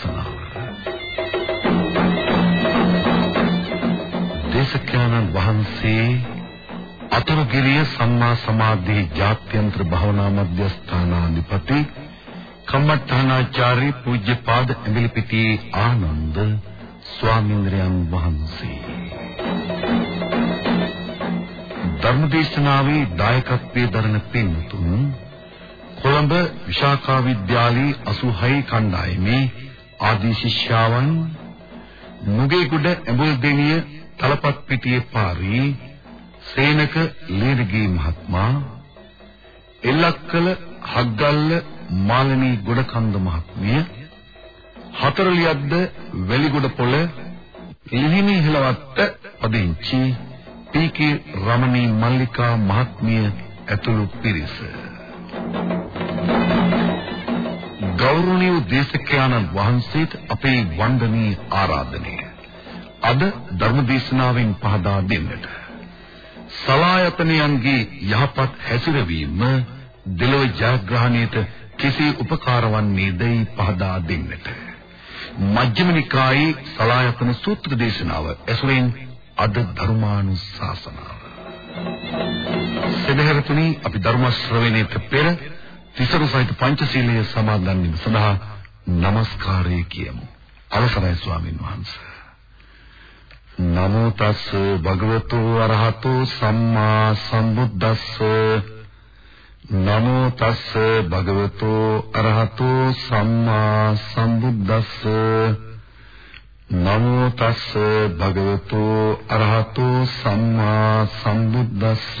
ධර්මානුශාසනාව දේශකයන්න් වහන්සේ අතුරුගිරිය සම්මා සමාධි ජාත්‍යන්තර භාවනා මධ්‍යස්ථානාධිපති කම්මඨානාචාර්ය පූජ්‍යපාද ඇඹිලිපිටියේ ආනන්ද ස්වාමීන්ද්‍රයන් වහන්සේ. ධර්මදේශනාවේ දායකත්වයේ දරන පින්තුන් කොළඹ විශාඛා විද්‍යාලයේ 86 කණ්ඩායමේ ආදී ශිෂ්‍යාවන් මුගේගොඩ ඇඹුල්දෙනිය තලපත් පිටියේ පාරී සේනක ලීරගේ මහත්මයා එල්ලක්කල හග්ගල්ල මාලනී ගොඩකන්ද මහත්මිය හතරලියද්ද වැලිගොඩ පොළ ඉහිමි හිලවත්ත පදිංචි පී.කේ. රමණී මල්ලිකා මහත්මිය ඇතුළු පිරිස ගෞරවනීය දේශකයන්න් වහන්සේට අපේ වන්දනීය ආරාධනය. අද ධර්මදේශනාවෙන් පහදා දෙන්නට. සලායතනයන්ගේ යහපත් හැසිරවීම දෙලොව ජයග්‍රහණයට කෙසේ උපකාර වන්නේදයි පහදා දෙන්නට. මජ්ක්‍ධිම නිකායේ සලායතන සූත්‍ර දේශනාව ඇසුරෙන් අද ධර්මානුශාසනාව. සදහරතුනි අපි ධර්ම ශ්‍රවණයට පෙර තිසරු සහිත පංචශීලයේ සමාදන් වීම සඳහා নমස්කාරය කියමු. අවසරයි ස්වාමින් වහන්සේ. නමෝ තස් භගවතු අරහතෝ සම්මා සම්බුද්දස්ස නමෝ තස් භගවතු අරහතෝ සම්මා සම්බුද්දස්ස නමෝ තස්ස භගවතු අරහතෝ සම්මා සම්බුද්දස්ස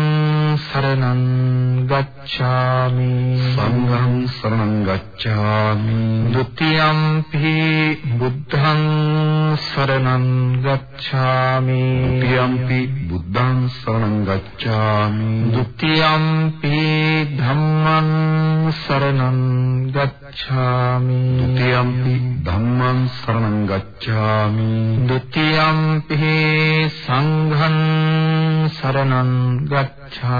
සරණං ගච්ඡාමි සංඝං සරණං ගච්ඡාමි ဒ ුතියම්පි බුද්ධං සරණං ගච්ඡාමි ဒ ුතියම්පි බුද්ධං සරණං ගච්ඡාමි ဒ ුතියම්පි ධම්මං සරණං ගච්ඡාමි ဒ ුතියම්පි ධම්මං සරණං ගච්ඡාමි ဒ ුතියම්පි සංඝං සරණං ගච්ඡාමි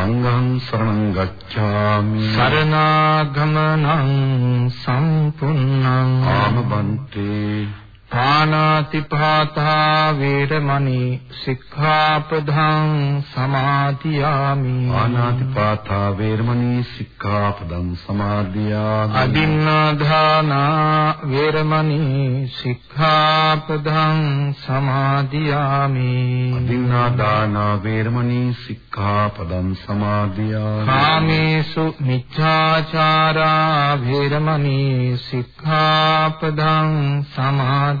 සංඝං සරණං ගච්ඡාමි। සරණාගමනං සම්පුන්නං ආමබන්තේ පානාතිපාතා වේරමණී සික්ඛාපදං සමාදියාමි. ආනාතිපාතා වේරමණී සික්ඛාපදං සමාදියාමි. අදින්නාධානා වේරමණී සික්ඛාපදං සමාදියාමි. අදින්නාදානා වේරමණී සික්ඛාපදං සමාදියාමි. කාමේසු මිච්ඡාචාරා වේරමණී සික්ඛාපදං සමාදියාමි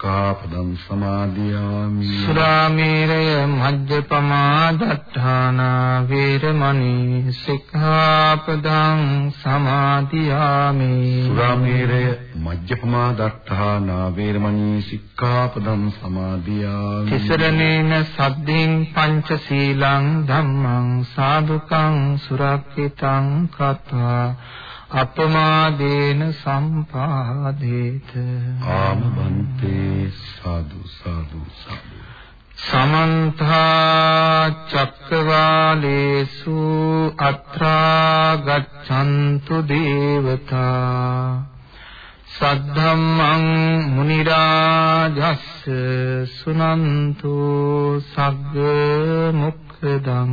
සික්ඛාපදං සමාදියාමි සුරාමේරය මජ්ජපමා දත්තානා වේරමණී සික්ඛාපදං සමාදියාමි සුරාමේරය මජ්ජපමා දත්තානා වේරමණී සික්ඛාපදං සමාදියාමි තිසරණේන සද්ධින් පංචශීලං ධම්මං සාදුකං සුරක්ෂිතං කତ୍වා අපමාදේන සම්පාදේත ආමබන්තේ සාදු සාදු සාදු. සමන්ත චක්කවාලේසු අත්‍රා ගච්ඡන්තු දේවතා සද්ධම්මං මුනි රාජස්ස සුනන්තු සග්ග මොක්ඛදං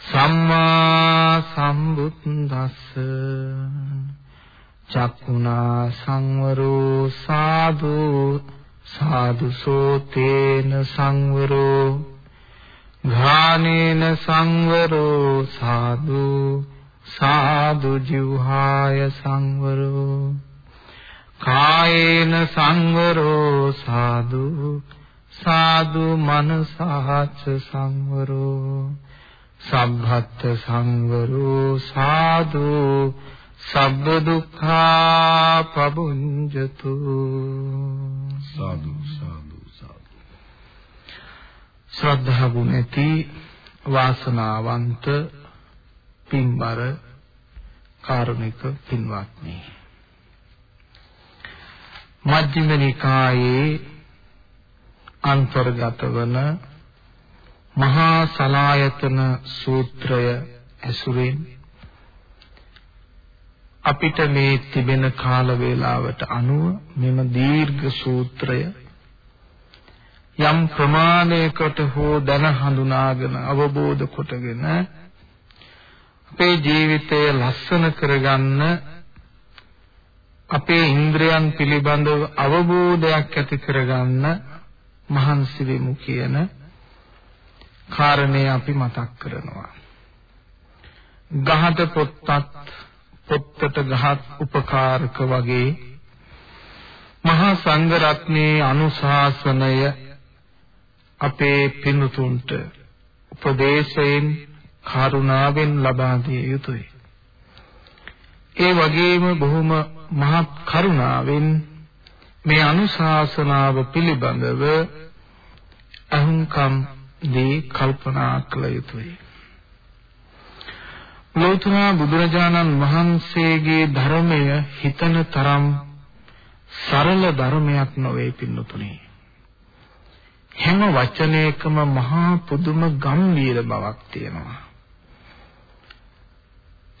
සම්මා සම්බුද්දස්ස චක්කුණා සංවරෝ සාදු සාදු සෝතේන සංවරෝ ඝානේන සංවරෝ සාදු සාදු ජීවහාය සංවරෝ කායේන සංවරෝ සාදු සාදු මනසහච සංවරෝ සම්භත්ත සංවරෝ සාදු සබ්බ දුක්ඛා පබුඤ්ජතු සාදු සාදු සාදු. ශ්‍රද්ධා ගුණ ඇති වාසනාවන්ත පින්බර කාරුණික පින්වත්නි. මජ්ක්‍ධිම නිකායේ අන්තර්ගත වන මහා සලායතන සූත්‍රය ඇසුරෙන් අපිට මේ තිබෙන කාල වේලාවට අනුව මෙම දීර්ඝ සූත්‍රය යම් ප්‍රමාණයකට හෝ දන හඳුනාගෙන අවබෝධ කොටගෙන අපේ ජීවිතය ලස්සන කරගන්න අපේ ඉන්ද්‍රයන් පිළිබඳව අවබෝධයක් ඇති කරගන්න මහන්සි වෙමු කියන කාරණේ අපි මතක් කරනවා. ගහට පොත්තත් පොත්තට ගහත් උපකාරක වගේ මහා සංඝ රත්නයේ අනුශාසනය අපේ පින්තුන්ට උපදේශයෙන් කරුණාවෙන් ලබා දිය යුතුය. ඒ වගේම බොහොම මහත් කරුණාවෙන් මේ අනුශාසනාව පිළිබඳව අහුම්කම් දී කල්පනා කළ යුතුය. ලෝතර බුදුරජාණන් වහන්සේගේ ධර්මය හිතන තරම් සරල ධර්මයක් නොවේ පින්නතුනේ. හැම වචනයකම මහා පුදුම ගම්බීර බවක් තියෙනවා.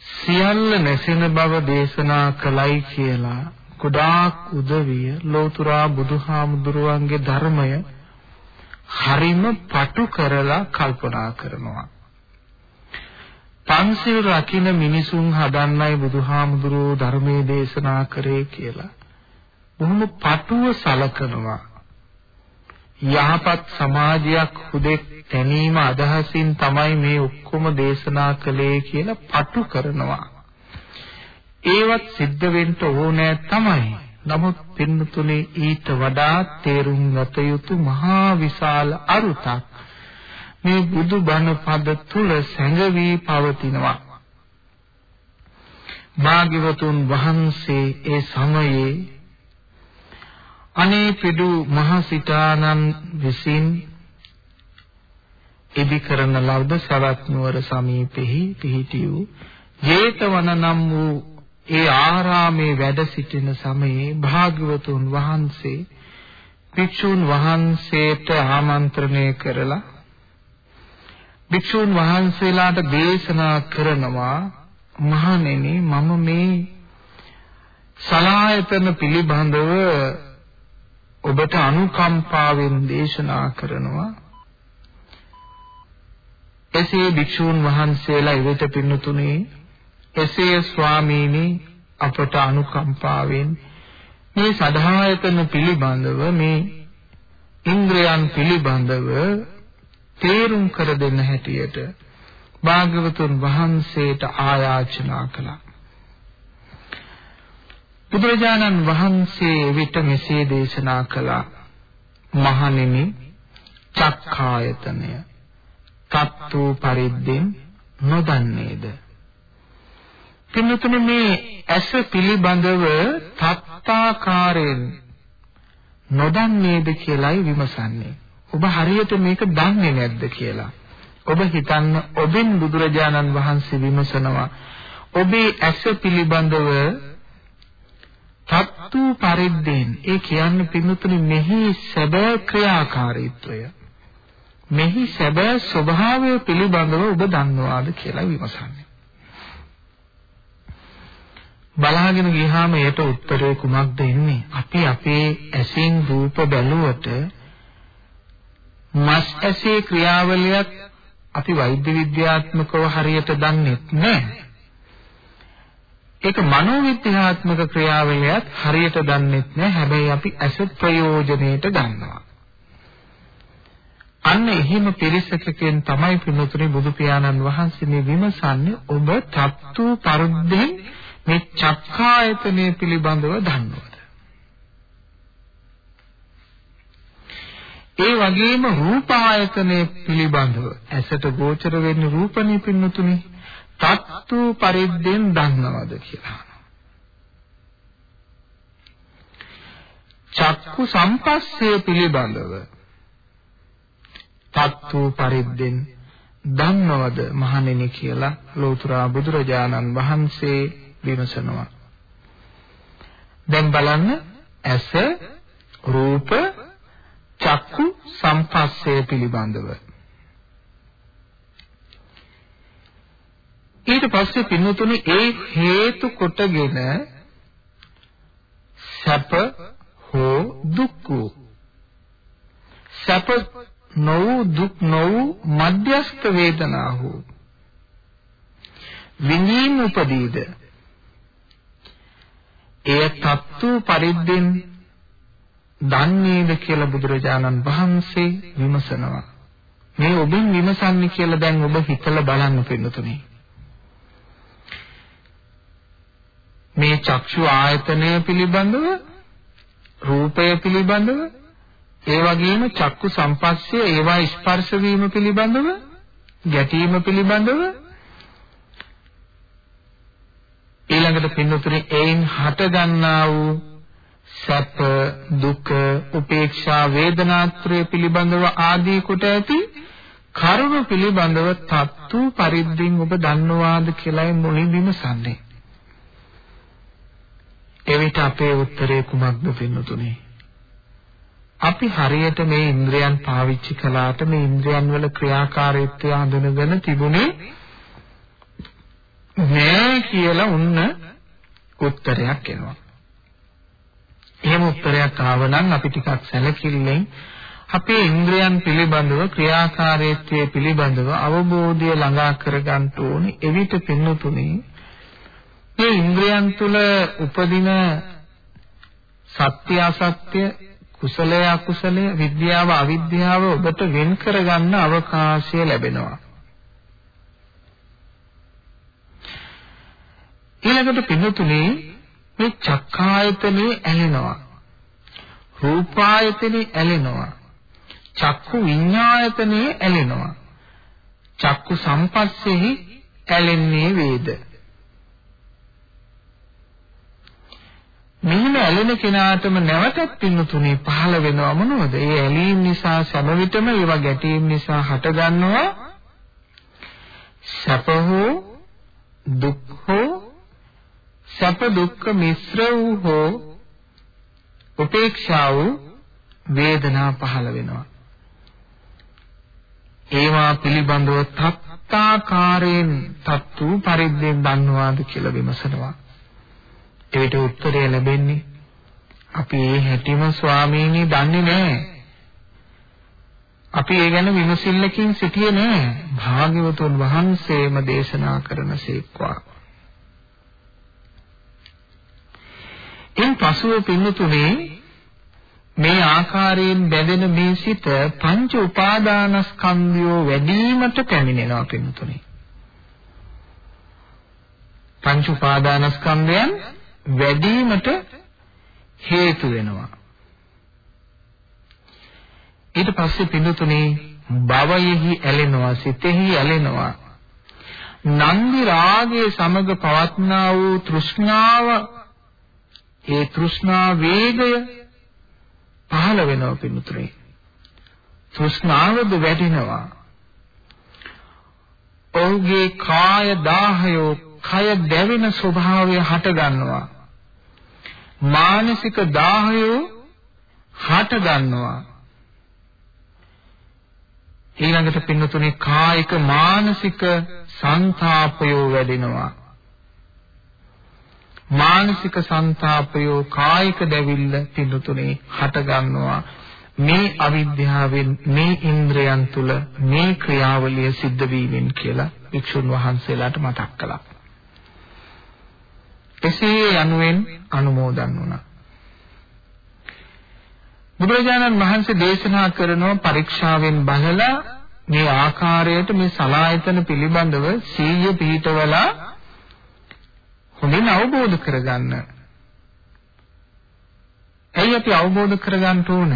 සියල්ල නැසෙන බව දේශනා කළයි කියලා ගොඩාක් උදවිය ලෝතුරා බුදුහාමුදුරුවන්ගේ ධර්මය හරිම පටු කරලා කල්පනා කරනවා. පන්සිල් රකින්න මිනිසුන් හදන්නයි බුදුහාමුදුරුවෝ ධර්මයේ දේශනා කරේ කියලා. බොහොම පටුව සලකනවා. යහපත් සමාජයක් හුදෙක් තැනීම අදහසින් තමයි මේ ඔක්කොම දේශනා කළේ කියලා පටු කරනවා. ඒවත් සිද්ධ වෙන්න ඕනෑ තමයි. නමුත් පින්නතුනේ ඊට වඩා තේරුම් ගත යුතු මහා විශාල අරුතක් මේ බුදු බණ පද තුල සැඟවි පවතිනවා. භාග්‍යවතුන් වහන්සේ ඒ සමයේ අනේ පිඩු මහ සිතානන් විසින් ඉදි කරන ලද්ද සවැත් නුවර සමීපෙහි පිහිටි වූ ජේතවන නම් වූ ඒ ආරාමේ වැඩ සිටින සමයේ භාග්‍යවතුන් වහන්සේ භික්ෂුන් වහන්සේට ආමන්ත්‍රණය කරලා භික්ෂුන් වහන්සේලාට දේශනා කරනවා මහණෙනි මම මේ සලායතන පිළිබඳව ඔබට අනුකම්පාවෙන් දේශනා කරනවා. එසේ භික්ෂූන් වහන්සේලා ඉවත පින්නතුනේ එසේ ස්වාමීනි අපට අනුකම්පාවෙන් මේ සදායතන පිළිබඳව මේ ඉන්ද්‍රයන් පිළිබඳව තේරුම් කර දෙන්න හැටියට භාග්‍යවතුන් වහන්සේට ආයාචනා කළා. බුදුරජාණන් වහන්සේ විට මෙසේ දේශනා කළා. මහණෙනි චක්ඛායතනය තත්තු පරිද්දෙන් නොදන්නේද? පින්නතුනේ මේ ඇස පිළිබඳව තත්තාකාරයෙන් නොදන්නේද කියලායි විමසන්නේ. ඔබ හරියට මේක දන්නේ නැද්ද කියලා. ඔබ හිතන්න ඔබෙන් බුදුරජාණන් වහන්සේ විමසනවා ඔබේ ඇස පිළිබඳව තත්තු පරිද්දෙන් ඒ කියන්නේ පින්තුනි මෙහි සැබෑ ක්‍රියාකාරීත්වය මෙහි සැබෑ ස්වභාවය පිළිබඳව ඔබ දන්නවාද කියලා විමසන්නේ. බලාගෙන ගියාම ඒට උත්තරේ කුමක්ද එන්නේ? අපි අපේ ඇසින් රූප බැලුවට මස් ඇසේ ක්‍රියාවලියක් අපි වෛද්‍ය විද්‍යාත්මකව හරියට දන්නේ නැහැ. ඒක මනෝවිද්‍යාත්මක ක්‍රියාවලියත් හරියට දන්නේ නැහැ. හැබැයි අපි ඇස ප්‍රයෝජනෙට ගන්නවා. අන්න එහෙම පිරිසකකින් තමයි පින්තුනි බුදු පියාණන් වහන්සේ මේ විමසන්නේ ඔබ තත්තු පරුද්දෙන් මේ චක්කායතනය පිළිබඳව දන්නවද? ඒ වගේම රූපායතනය පිළිබඳව ඇසට ගෝචර වෙන්නේ රූපනේ පින්නතුනේ තත්තු පරිද්දෙන් දන්නවද කියලා. චක්කු සම්පස්සේ පිළිබඳව තත්තු පරිද්දෙන් දන්නවද මහණෙනි කියලා ලෝතර බුදුරජාණන් වහන්සේ විමසනවා. දැන් බලන්න ඇස රූප චක්කු සම්පස්සේ පිළිබඳව ඊට පස්සේ පින්වතුනි ඒ හේතු කොටගෙන සැප හෝ දුක් සැප නොවු දුක් නොවු මධ්‍යස්ථ වේදනා හෝ විඳීම් උපදීද එය තත්තු පරිද්දෙන් දන්නේද කියලා බුදුරජාණන් වහන්සේ විමසනවා. මේ ඔබෙන් විමසන්නේ කියලා දැන් ඔබ හිතලා බලන්න පින්නතුනේ. මේ චක්ෂු ආයතනය පිළිබඳව රූපය පිළිබඳව ඒ වගේම චක්කු සම්පස්සේ ඒවා ස්පර්ශ වීම පිළිබඳව ගැටීම පිළිබඳව ඊළඟට පින්නතුනේ එයින් හට ගන්නා වූ සැප දුක උපේක්ෂා වේදනාත්‍රය පිළිබඳව ආදී කොට ඇති කරුණ පිළිබඳව තත්තු පරිද්දින් ඔබ දන්නවාද කියලායි මුලින් විමසන්නේ එවිට අපේ උත්තරේ කුමක්ද පින්නතුනේ? අපි හරියට මේ ඉන්ද්‍රයන් පාවිච්චි කළාට මේ ඉන්ද්‍රයන් වල ක්‍රියාකාරීත්වය හඳුනගෙන තිබුණේ නෑ කියලා උන්න උත්තරයක් එනවා. එහෙම උත්තරයක් ආවනම් අපි ටිකක් සැලකිල්ලෙන් අපේ ඉන්ද්‍රයන් පිළිබඳව ක්‍රියාකාරීත්වයේ පිළිබඳව අවබෝධය ළඟා කරගන්න ඕනේ. එවිට පින්නතුනේ මේ ඉන්ද්‍රයන් තුල උපදින සත්‍ය අසත්‍ය කුසලය අකුසලය විද්‍යාව අවිද්‍යාව ඔබට වෙන් කරගන්න අවකාශය ලැබෙනවා ඊළඟට පින්තුනේ මේ චක්කායතනේ ඇලෙනවා. රූපායතනේ ඇලෙනවා. චක්කු විඤ්ඤායතනේ ඇලෙනවා. චක්කු සම්පස්සෙහි ඇලෙන්නේ වේද? මෙහිම ඇලෙන කෙනාටම නැවතත් පින්නතුනේ පහළ වෙනව. මොනවද? ඒ ඇලීම් නිසා සම විටම ඒවා ගැටීම් නිසා හටගන්නවා සැප හෝ දුක් හෝ සැප දුක්ඛ මිශ්‍ර වූ හෝ උපේක්ෂා වූ වේදනා පහළ වෙනවා. ඒවා පිළිබඳව තත්තාකාරයෙන් තත්තු පරිද්දෙන් දන්නවාද කියලා විමසනවා. ඒකට උත්තරය ලැබෙන්නේ අපි ඒ හැටිම ස්වාමීනි දන්නේ නැහැ. අපි ඒ ගැන විමසිල්ලකින් සිටියේ නැහැ. භාග්‍යවතුන් වහන්සේම දේශනා කරන සේක්වා. ඉන් පසුව පින්නතුනේ මේ ආකාරයෙන් බැඳෙන මේ සිත පංච උපාදානස්කන්ධය වැඩිවීමට පැමිණෙනවා පින්නතුනේ. පංච උපාදානස්කන්ධයන් වැඩිවීමට හේතු වෙනවා. ඊට පස්සේ පිඳුතුනේ භවයෙහි ඇලෙනවා සිතෙහි ඇලෙනවා නන්දි රාගයේ සමග පවත්නා වූ තෘෂ්ණාව ඒ තෘෂ්ණා වේගය පහළ වෙනවා පිඳුතුනේ තෘෂ්ණාවද වැඩිනවා. ඔහුගේ කාය දාහයෝ කය දැවෙන ස්වභාවය හට ගන්නවා මානසික දාහය හට ගන්නවා ඊළඟට පින්නතුනේ කායික මානසික සංతాපය වැඩෙනවා. මානසික සංతాපය කායික දැවිල්ල පින්නතුනේ හට ගන්නවා මේ අවිද්‍යාවෙන් මේ ඉන්ද්‍රයන් තුල මේ ක්‍රියාවලිය සිද්ධ වීමෙන් කියලා වික්ෂුන් වහන්සේලාට මතක් කළා. එසේ යනුවෙන් අනුමෝදන් වුණා. බුදුරජාණන් වහන්සේ දේශනා කරන පරීක්ෂාවෙන් බලලා මේ ආකාරයට මේ සලායතන පිළිබඳව සීය පිහිටවලා හොඳින් අවබෝධ කරගන්න. ඇයි අපි අවබෝධ කරගන්න ඕන?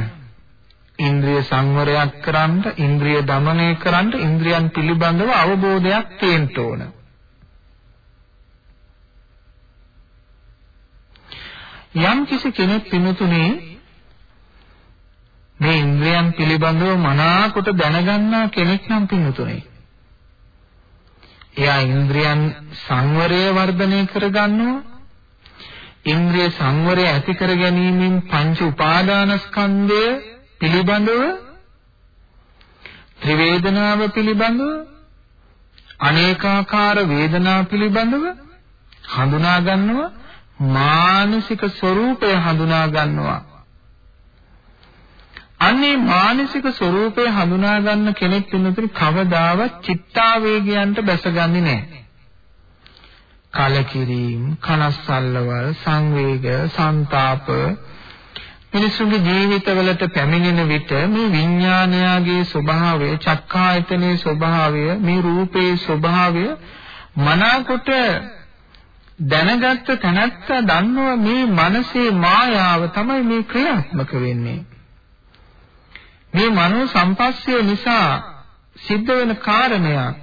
ඉන්ද්‍රිය සංවරයක් කරන්න, ඉන්ද්‍රිය দমনය කරන්න, ඉන්ද්‍රියන් පිළිබඳව අවබෝධයක් තියෙන්න ඕන. යම් කිසි කෙනෙක් පිනුතුනේ මේ ඉන්ද්‍රියන් පිළිබඳව මනාකොට දැනගන්නා කෙනෙක් නම් පිනුතුනේ එයා ඉන්ද්‍රියන් සංවරය වර්ධනය කරගන්නවා. ඉන්ද්‍රිය සංවරය ඇති කර ගැනීමෙන් පංච උපාදානස්කන්ධය පිළිබඳව ත්‍රිවේදනාව පිළිබඳව අනේකාකාර වේදනා පිළිබඳව හඳුනා ගන්නවා මානසික ස්වરૂපය හඳුනා ගන්නවා අන්නේ මානසික ස්වરૂපය හඳුනා ගන්න කෙනෙක් වෙනතුරු කවදාවත් චිත්තාවේගයන්ට බැසගන්නේ නැහැ. කලකිරීම, කනස්සල්ලවල්, සංවේග, ਸੰతాප මිනිසුන්ගේ ජීවිතවලට පැමිණෙන විට මේ විඥානයාගේ ස්වභාවය, චක්කායතනයේ ස්වභාවය, මේ රූපේ ස්වභාවය මනාකොට දැනගත්ත තැනත්තා දන්නවා මේ මනසේ මායාව තමයි මේ ක්‍රියාත්මක වෙන්නේ. මේ මනෝ සම්පස්සය නිසා සිද්ධ වෙන කාරණයක්.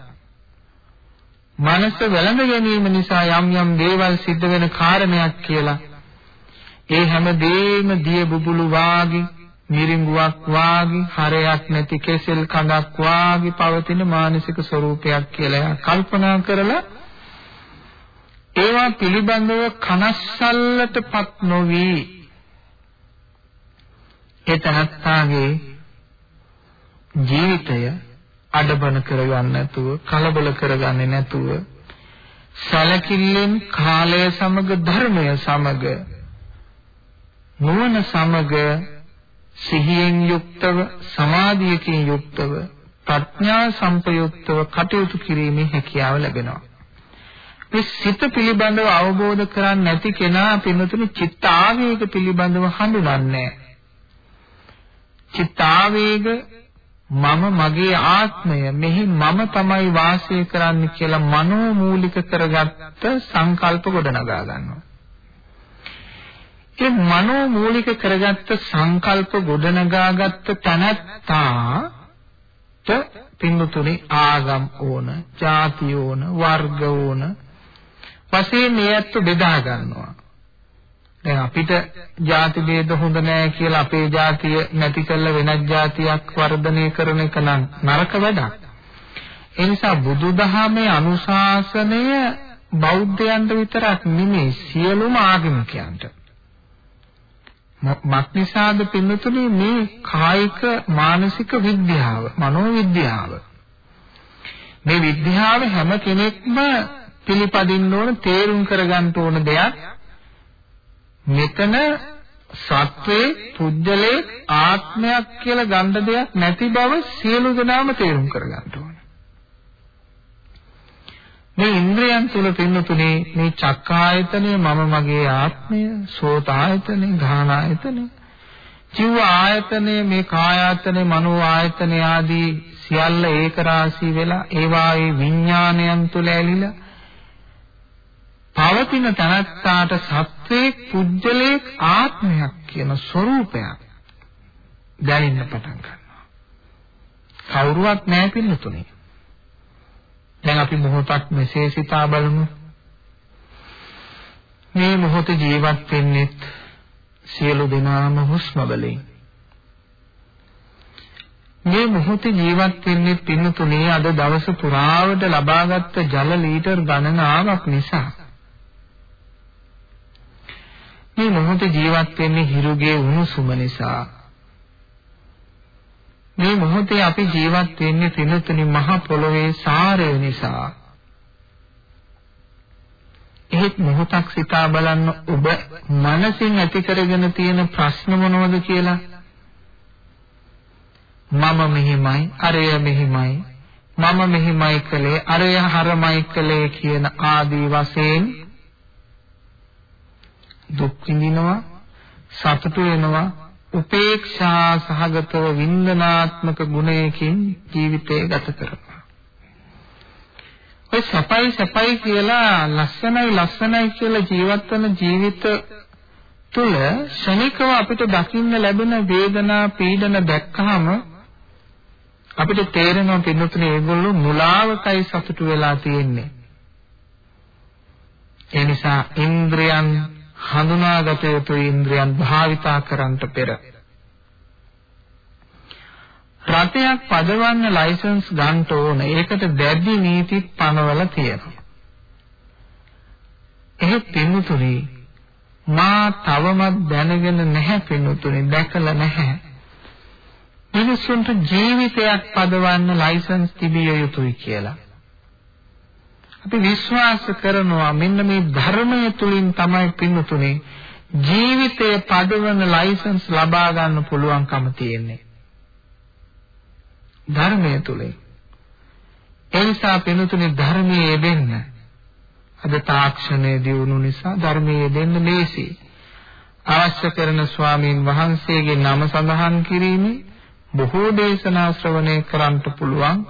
මනස වැළඳ ගැනීම නිසා යම් යම් දේවල් සිද්ධ වෙන කාරණයක් කියලා ඒ හැම දෙයක්ම දිය බුබුලු වාගේ මිරිඟුවක් වාගේ හරයක් නැති කෙසෙල් කඳක් වාගේ පවතින මානසික ස්වરૂපයක් කියලා කල්පනා කරලා ඒවා පිළිබඳව කනස්සල්ලටපත් නොවි ඒ තනත්තාගේ ජීවිතය අඩබන කරගන්න නැතුව කලබල කරගන්නේ නැතුව සැලකිල්ලෙන් කාලය සමග ධර්මය සමග නුවණ සමග සිහියෙන් යුක්තව සමාධියකින් යුක්තව ප්‍රඥා සම්පයුක්තව කටයුතු කිරීමේ හැකියාව ලැබෙනවා. මේ සිත පිළිබඳව අවබෝධ කරන්නේ නැති කෙනා පින්නතුනි චිත්ත ආවේග පිළිබඳව හඳුනන්නේ චිත්ත ආවේග මම මගේ ආත්මය මෙහි මම තමයි වාසය කරන්නේ කියලා මනෝමූලික කරගත්ත සංකල්ප ගොඩනගා ගන්නවා. ඒ මනෝ මූලික කරගත්ත සංකල්ප ගොඩනගාගත්ත තැනත්තාට පින්තුනේ ආගම් ඕන, ಜಾති ඕන, වර්ග ඕන වශයෙන් මේත් බෙදා ගන්නවා. දැන් අපිට ಜಾති ભેද හොඳ නෑ කියලා අපේ ಜಾතිය නැති කරලා වෙනත් ಜಾතියක් වර්ධනය කරන එක නම් නරක වැඩක්. ඒ නිසා බුදුදහමේ අනුශාසනය බෞද්ධයන්ට විතරක් නෙමෙයි සියලුම ආගමිකයන්ට. මක්නිසාද පින්නතුනේ මේ කායික මානසික විද්‍යාව, මනෝවිද්‍යාව. මේ විද්‍යාව හැම කෙනෙක්ම පිළිපදින්න ඕන, තේරුම් කරගන්න ඕන දෙයක්. මෙතන සත්වේ පුජ්‍යලේ ආත්මයක් කියලා ගන්න දෙයක් නැති බව සියලු දෙනාම තේරුම් කරගන්න ඕන. මේ ඉන්ද්‍රයන් තුල පින්නතුනේ මේ චක්කායතනය මම මගේ ආත්මය, සෝතායතනය, ධානායතනය, ජීව ආයතනය, මේ කායායතනය, මනෝ ආයතනය ආදී සියල්ල ඒක රාශී වෙලා ඒවායේ විඥානයන් තුල ඇලිලා පවතින තනත්තාට සත්වයේ පුජ්‍යලේක් ආත්මයක් කියන ස්වરૂපයක් දැනෙන්න පටන් ගන්නවා. කවුරුවත් නැහැ පින්නතුනේ. දැන් අපි මොහොතක් මෙසේ සිතා බලමු. මේ මොහොතේ ජීවත් වෙන්නේ සියලු දෙනාම හුස්ම වලින්. මේ මොහොතේ ජීවත් වෙන්නේ පින්නතුනේ අද දවස පුරාවට ලබාගත් ජල ලීටර් ගණනාවක් නිසා. මේ මොහොතේ ජීවත් වෙන්නේ හිරුගේ උණුසුම නිසා. මේ මොහොතේ අපි ජීවත් වෙන්නේ පිනතුනි මහ පොළොවේ සාරය නිසා. එහෙත් මොහොතක් සිතා බලන්න ඔබ මනසින් ඇති කරගෙන තියෙන ප්‍රශ්න මොනවද කියලා මම මෙහිමයි අරය මෙහිමයි මම මෙහිමයි කළේ අරය හරමයි කළේ කියන ආදී වශයෙන් දුක් විඳිනවා සතුටු වෙනවා උපේක්ෂා සහගතව වින්දනාත්මක ගුණයකින් ජීවිතය ගත කරනවා ඔය සපයි සපයි කියලා ලස්සනයි ලස්සනයි කියලා ජීවත් වෙන ජීවිත තුල ශනිකව අපිට දකින්න ලැබෙන වේදනා පීඩන දැක්කහම අපිට තේරෙනවා පින්නතුනේ ඒගොල්ලෝ මුලාවකයි සතුටු වෙලා තියෙන්නේ. ඒ නිසා ඉන්ද්‍රයන් හඳුනාගත යුතු ඉන්ද්‍රයන් භාවිතා කරන්නට පෙර රටයක් පදවන්න ලයිසන්ස් ගන්න ඕන. ඒකට දැඩි නීතිත් පනවලා තියෙනවා. එහෙත් පින්තුනි මා තවමත් දැනගෙන නැහැ පින්තුනි දැකලා නැහැ. මිනිසුන්ට ජීවිතයක් පදවන්න ලයිසන්ස් තිබිය යුතුයි කියලා. අපි විශ්වාස කරනවා මෙන්න මේ ධර්මය තුලින් තමයි පින්තුනේ ජීවිතය පදවන ලයිසන්ස් ලබා ගන්න පුළුවන්කම තියෙන්නේ. ධර්මය තුලින්. ඒ නිසා පින්තුනේ ධර්මයේ යෙදෙන්න අද තාක්ෂණයේ දියුණු නිසා ධර්මයේ යෙදෙන්න ලේසි. අවශ්‍ය කරන ස්වාමීන් වහන්සේගේ නම සඳහන් කිරීමේ බොහෝ දේශනා ශ්‍රවණය කරන්නට පුළුවන්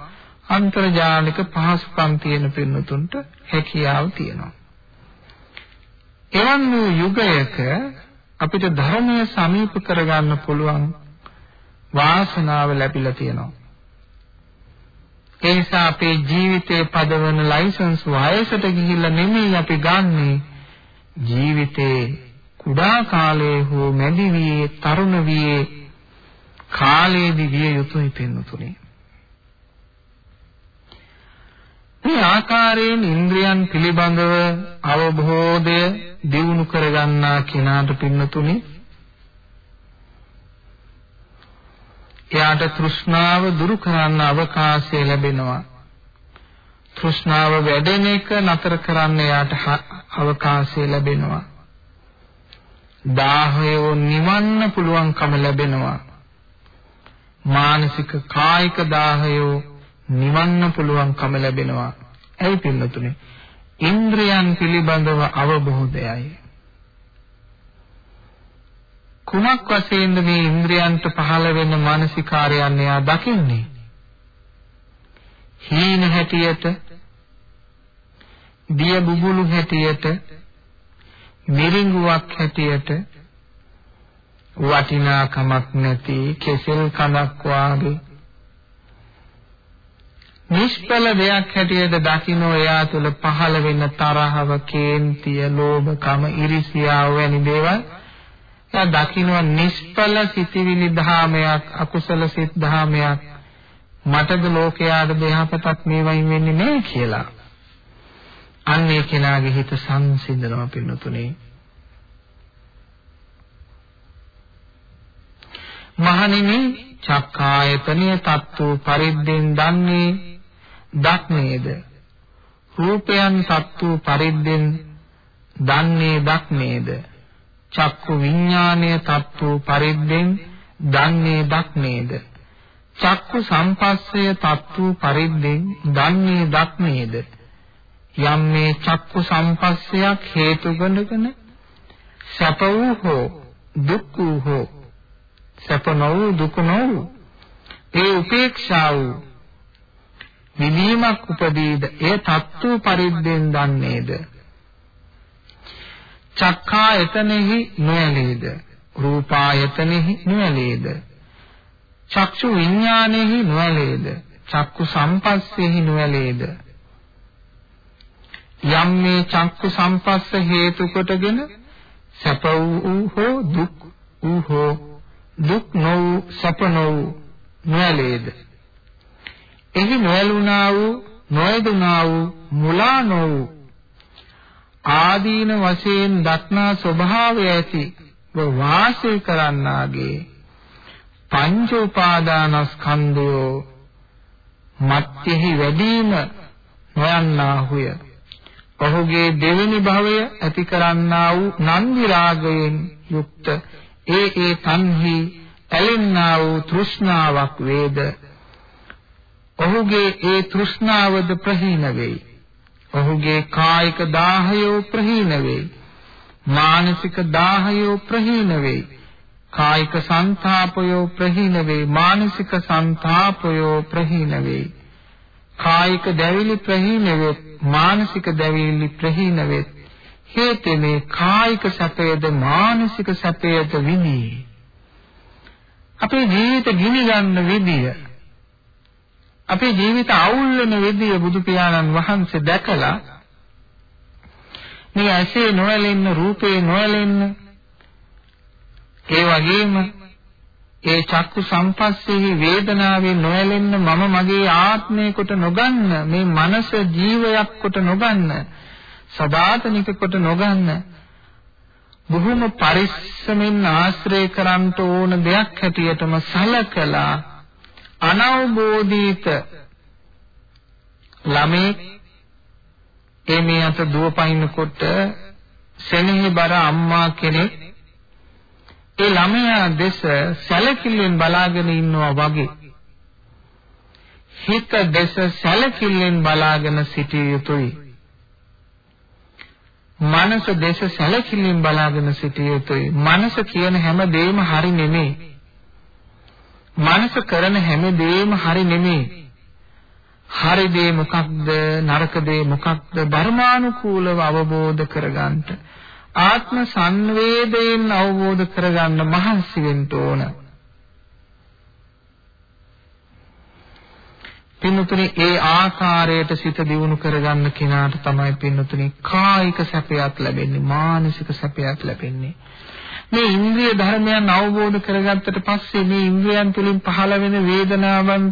අන්තර්ජාලික පහසුකම් තියෙන පින්නතුන්ට හැකියාව තියෙනවා. එවන් වූ යුගයක අපිට ධර්මය සමීප කරගන්න පුළුවන් වාසනාව ලැබිලා තියෙනවා. ඒ නිසා අපේ ජීවිතේ පදවන ලයිසන්ස් වයසට ගිහිල්ලා නෙමෙයි අපි ගන්නෙ ජීවිතේ කුඩා කාලයේ හෝ මැදි වියේ තරුණ වියේ කාලයේදී විය යුතුයි පින්නතුනේ. මේ ආකාරයෙන් ඉන්ද්‍රියන් පිළිබඳව අවබෝධය දියුණු කරගන්නා කෙනාට පින්නතුනේ එයාට තෘෂ්ණාව දුරු කරන්න අවකාශය ලැබෙනවා. තෘෂ්ණාව වැඩෙන එක නතර කරන්න එයාට අවකාශය ලැබෙනවා. දාහය නිවන්න පුළුවන්කම ලැබෙනවා. මානසික කායික දාහයෝ නිවන්න පුළුවන්කම ලැබෙනවා. ඇයි පින්නතුනේ? ඉන්ද්‍රයන් පිළිබඳව අවබෝධයයි. කුමක් වශයෙන්ද මේ ඉන්ද්‍රයන්ට පහළ වෙන මානසිකාරයන් එයා දකින්නේ? හීන හැටියට, දිය බුබුලු හැටියට, මිරිඟුවක් හැටියට වටිනාකමක් නැති කෙසෙල් කඳක් වාගේ නිෂ්ඵල දෙයක් හැටියට දකින්න එයා තුළ පහළ වෙන තරහව, කේන්තිය, ලෝභකම, ඉරිසියාව වැනි දේවල් එයා දකින්න නිෂ්ඵල සිතිවිලි ධාමයක්, අකුසල සිත් ධාමයක් මටද ලෝකයාට දෙහපතක් මේවයින් වෙන්නේ නැහැ කියලා. අන්න ඒ කෙනාගේ හිත සංසිඳනවා පින්නතුනේ. මහණෙනි චක්කායතනය තත්තු පරිද්දෙන් දන්නේ දක්නේද? රූපයන් තත්තු පරිද්දෙන් දන්නේ දක්නේද? චක්කු විඥානය තත්තු පරිද්දෙන් දන්නේ දක්නේද? චක්කු සම්පස්සය තත්තු පරිද්දෙන් දන්නේ දක්නේද? යම් මේ චක්කු සම්පස්සයක් හේතු කොටගෙන සැප වූ හෝ දුක් වූ හෝ සැප නොවූ දුක නොවූ ඒ උපේක්ෂා වූ විදීමක් උපදීද? ඒ තත්ත්ව පරිද්දෙන් දන්නේද? චක්ඛායතනෙහි නොයලේද රූපායතනෙහි නොයලේද චක්ෂු විඥානෙහි නොයලේද චක්කු සම්පස්සෙහි නොයලේද යම් මේ චක්කු සම්පස්ස හේතු කොටගෙන සැප වූ හෝ දුක් වූ හෝ දුක් නොවූ සැප නොවූ නොයලේද එහි නොයලුණා වූ නොයදුනා වූ මුලා නොවූ ආදීන වශයෙන් දක්නා ස්වභාවය ඇති වාසය කරන්නාගේ පංච උපාදානස්කන්ධයෝ මත්යෙහි වැඩිම නොයන්නාහුය. ඔහුගේ දෙවෙනි භවය ඇති කරන්නා වූ නන්දි රාගයෙන් යුක්ත ඒ ඒ තන්හි ඇලෙන්නා වූ තෘෂ්ණාවක් වේද ඔහුගේ ඒ තෘෂ්ණාවද ප්‍රහීන වෙයි. ඔහුගේ කායික දාහය ප්‍රහීන වෙයි. මානසික දාහය ප්‍රහීන වෙයි. කායික සංతాපයෝ ප්‍රහීන වේ මානසික සංతాපයෝ ප්‍රහීන වේ කායික දැවිලි ප්‍රහීන වේ මානසික දැවිලි ප්‍රහීන වේ හේතේ මේ කායික සැපයද මානසික සැපයද විනී අපේ ජීවිත ගිනි ගන්න විදිය අපේ ජීවිත අවුල් වෙන විදිය බුදු පියාණන් වහන්සේ දැකලා මේ ඇසේ නොඇලෙන්න රූපේ නොඇලෙන්න ඒ වගේම ඒ චක්කු සම්පස්සෙහි වේදනාවේ නොඇලෙන්න මම මගේ ආත්මය කොට නොගන්න මේ මනස ජීවයක් කොට නොගන්න සදාතනික කොට නොගන්න බොහොම පරිස්සමෙන් ආශ්‍රය කරන්ට ඕන දෙයක් හැටියටම සලකලා අනවබෝධීත ළමේ එමේ අත දුවපයින්කොට සෙනෙහි බර අම්මා කෙනෙක් ඒ ළමයා දෙස සැලකිල්ලෙන් බලාගෙන ඉන්නවා වගේ හිත දෙස සැලකිල්ලෙන් බලාගෙන සිටිය යුතුයි. මනස දෙස සැලකිල්ලෙන් බලාගෙන සිටිය යුතුයි. මනස කියන හැම දෙයක්ම හරි නෙමෙයි. මනස කරන හැම දෙයක්ම හරි නෙමෙයි. හරි දේ මොකක්ද නරක දේ මොකක්ද ධර්මානුකූලව අවබෝධ කරගන්නට ආත්ම සංවේදයෙන් අවබෝධ කරගන්න මහන්සි වෙන්න ඕන. පින්නතුනි ඒ ආකාරයට සිත දියුණු කරගන්න කෙනාට තමයි පින්නතුනි කායික සැපයක් ලැබෙන්නේ මානසික සැපයක් ලැබෙන්නේ. මේ ඉන්ද්‍රිය ධර්මයන් අවබෝධ කරගත්තට පස්සේ මේ ඉන්ද්‍රියන් තුලින් පහළ වෙන වේදනාවන්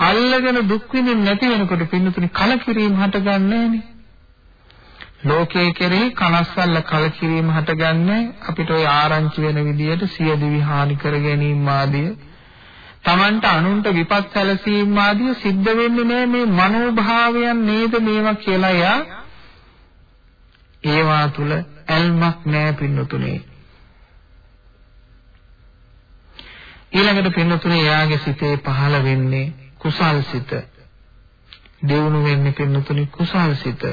අල්ලගෙන දුක් විඳින්න නැති වෙනකොට පින්නතුනි කලකිරීම හටගන්නේ නැහැ ලෝකයේ කෙරෙහි කනස්සල්ල කලකිරීම හටගන්නේ අපිට ওই ආරංචි වෙන විදියට සියදිවි හානි කර ගැනීම ආදිය Tamanට අනුන්ට විපත් සැලසීම ආදිය සිද්ධ වෙන්නේ නෑ මේ මනෝභාවයන් නේද මේවා කියලා යා ඒවා තුල ඇල්මක් නෑ පින්නතුනේ. ඊළඟට පින්නතුනේ එයාගේ සිතේ පහළ වෙන්නේ කුසල් සිත දෙවුණු වෙන්නේ පින්නතුනේ කුසල් සිත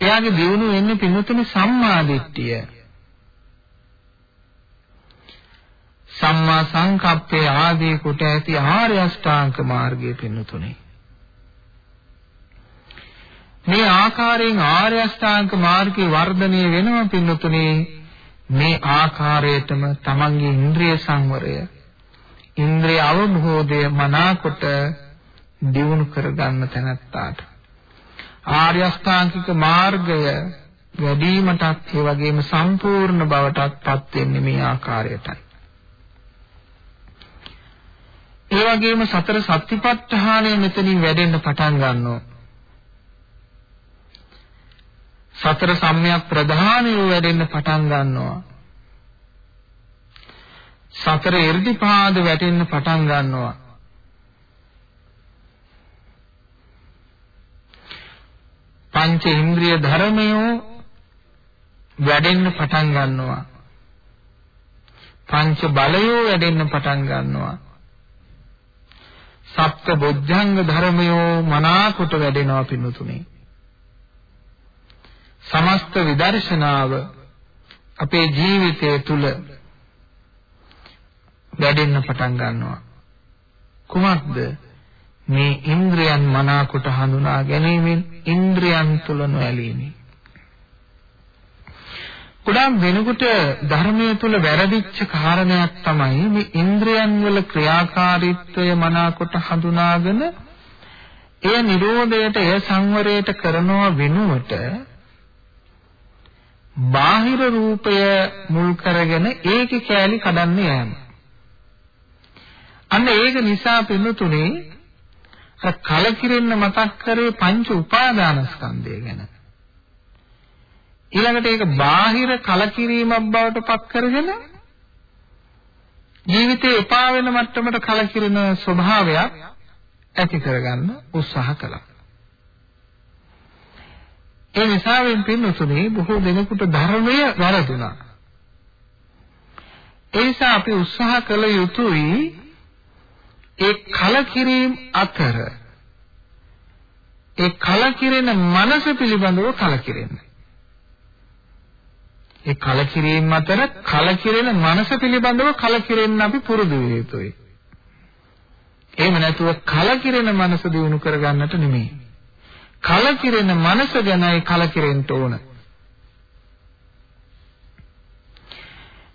එයාගේ දියුණු වෙන්නේ පින්වතුනි සම්මා දිට්ඨිය. සම්මා සංකප්පේ ආදී කොට ඇති ආර්ය අෂ්ටාංග මාර්ගයේ පින්වතුනි. මේ ආකාරයෙන් ආර්ය අෂ්ටාංග මාර්ගයේ වර්ධනය වෙනවා පින්වතුනි මේ ආකාරයටම තමන්ගේ ඉන්ද්‍රිය සංවරය ඉන්ද්‍රිය අවබෝධය මනාකොට දියුණු කරගන්න තැනත්තාට ආර්ය අෂ්ටාංගික මාර්ගය වැඩිවීමටත් ඒ වගේම සම්පූර්ණ බවටත්පත් වෙන්නේ මේ ආකාරයටයි. ඒ වගේම සතර සත්‍තිපට්ඨානය මෙතනින් වැඩෙන්න පටන් ගන්නවා. සතර සම්‍යක් ප්‍රධානිය වැඩෙන්න පටන් ගන්නවා. සතර 이르දිපාද වැටෙන්න පටන් ගන්නවා. පංච ඉන්ද්‍රිය ධර්මයෝ වැඩෙන්න පටන් ගන්නවා. පංච බලයෝ වැඩෙන්න පටන් ගන්නවා. සප්ත බොද්ධංග ධර්මයෝ මනාකොට වැඩෙනවා පිණුතුනේ. සමස්ත විදර්ශනාව අපේ ජීවිතය තුල වැඩෙන්න පටන් ගන්නවා. කුමක්ද? මේ ඉන්ද්‍රයන් මනාකොට හඳුනා ගැනීමෙන් ඉන්ද්‍රයන් තුල නොඇලීමේ කුඩා වෙනකොට ධර්මයේ තුල වැරදිච්ච කාරණයක් තමයි මේ ඉන්ද්‍රයන් වල ක්‍රියාකාරීත්වය මනාකොට හඳුනාගෙන එය නිරෝධයට එය සංවරයට කරනව වෙනුවට බාහිර රූපය මුල් කරගෙන ඒකේ කෑලි කඩන්න යෑම. අන්න ඒක නිසා පින්නතුනේ අර කලකිරෙන්න මතක් කරේ පංච උපාදානස්කන්ධය ගැන. ඊළඟට ඒක බාහිර කලකිරීමක් බවට පත් කරගෙන ජීවිතේ එපා වෙන මට්ටමට කලකිරෙන ස්වභාවයක් ඇති කරගන්න උත්සාහ කළා. ඒ නිසා වෙන පින්නතුනේ බොහෝ දෙනෙකුට ධර්මය වැරදුනා. ඒ නිසා අපි උත්සාහ කළ යුතුයි ඒ කලකිරීම අතර ඒ කලකිරෙන මනස පිළිබඳව කලකිරෙන්න. ඒ කලකිරීම අතර කලකිරෙන මනස පිළිබඳව කලකිරෙන්න අපි පුරුදු වෙ යුතුයි. එහෙම නැතුව කලකිරෙන මනස දිනු කරගන්නට නෙමෙයි. කලකිරෙන මනස ගැනයි කලකිරෙන්න ඕන.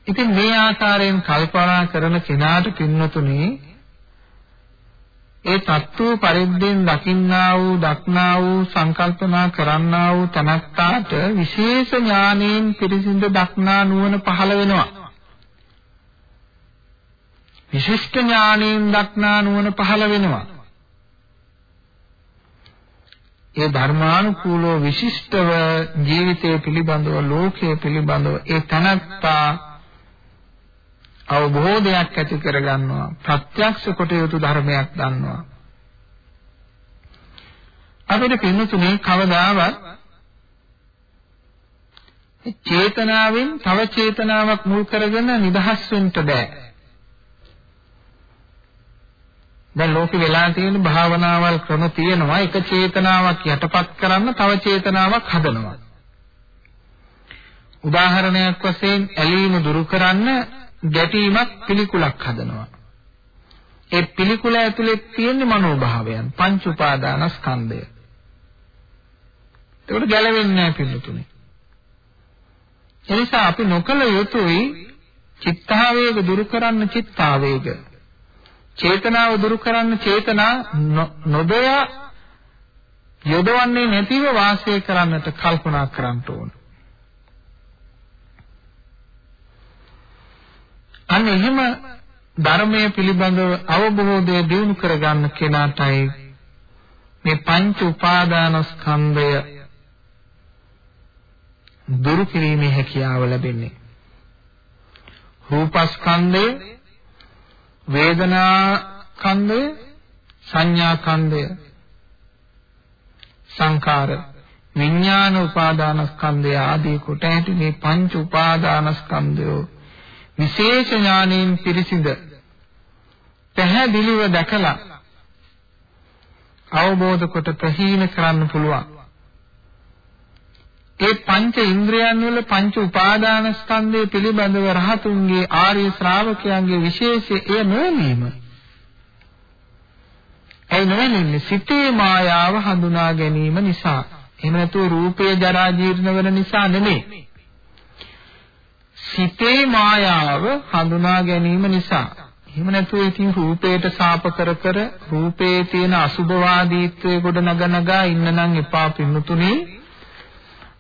ඉතින් මේ ආකාරයෙන් කල්පනා කරන කෙනාට පින්නතුනේ ඒ තත්ත්ව පරිද්දෙන් දකින්නා වූ දක්නා වූ සංකල්පනා කරන්නා වූ තනත්තාට විශේෂ ඥානයෙන් පිරිසිඳ දක්නා නුවණ පහළ වෙනවා. විශිෂ්ට ඥානයෙන් දක්නා නුවණ පහළ වෙනවා. ඒ ධර්මානුකූලව විශිෂ්ටව ජීවිතය පිළිබඳව ලෝකය පිළිබඳව ඒ තනත්තා අවබෝධයක් ඇති කරගන්නවා. ප්‍රත්‍යක්ෂ කොට යුතු ධර්මයක් දන්නවා. අපිට පින්නතුනේ කවදාවත් චේතනාවෙන් තව චේතනාවක් මුල් කරගෙන නිදහස් වෙන්න බෑ. දැන් ලෝකෙ වෙලා තියෙන භාවනාවල් ක්‍රම තියෙනවා එක චේතනාවක් යටපත් කරන්න තව චේතනාවක් හදනවා උදාහරණයක් වශයෙන් ඇලීම දුරු කරන්න ගැටීමක් පිළිකුලක් හදනවා. ඒ පිළිකුල ඇතුලේ තියෙන මනෝභාවයන් පංච උපාදානස්කන්ධය. ඒකට ගැලවෙන්නේ නැහැ පිළිතුනේ. එනිසා අපි නොකල යුතුයි චිත්තාවේග දුරු කරන්න චිත්තාවේග. චේතනාව දුරු කරන්න චේතනා නොදය යොදවන්නේ නැතිව වාසය කරන්නට කල්පනා කරන්න ඕනේ. අන්න එහෙම ධර්මයේ පිළිබඳව අවබෝධය දිනු කරගන්න කෙනාටයි මේ පංච උපාදානස්කන්ධය දුරු කිරීමේ හැකියාව ලැබෙන්නේ. රූපස්කන්ධය, වේදනාස්කන්ධය, සංඥාස්කන්ධය, සංකාර, විඥාන උපාදානස්කන්ධය ආදී කොට ඇති මේ පංච උපාදානස්කන්ධය විශේෂ ඥානයෙන් පිරිසිඳ පැහැදිලිව දැකලා අවබෝධ කොට ප්‍රහීන කරන්න පුළුවන්. ඒ පංච ඉන්ද්‍රයන් වල පංච උපාදාන ස්කන්ධය පිළිබඳව රහතුන්ගේ ආර්ය ශ්‍රාවකයන්ගේ විශේෂය එය නොවීම. ඒ නොවන්නේ සිතේ මායාව හඳුනා ගැනීම නිසා. එහෙම නැතුව රූපේ ජරා ජීර්ණ වෙන නිසා නෙමෙයි. සිතේ මායාව හඳුනා ගැනීම නිසා එහෙම නැතුව ඉතින් රූපයට සාප කර කර රූපයේ තියෙන අසුභවාදීත්වයේ ගොඩ නගනගා ඉන්න නම් එපා පින්නතුනේ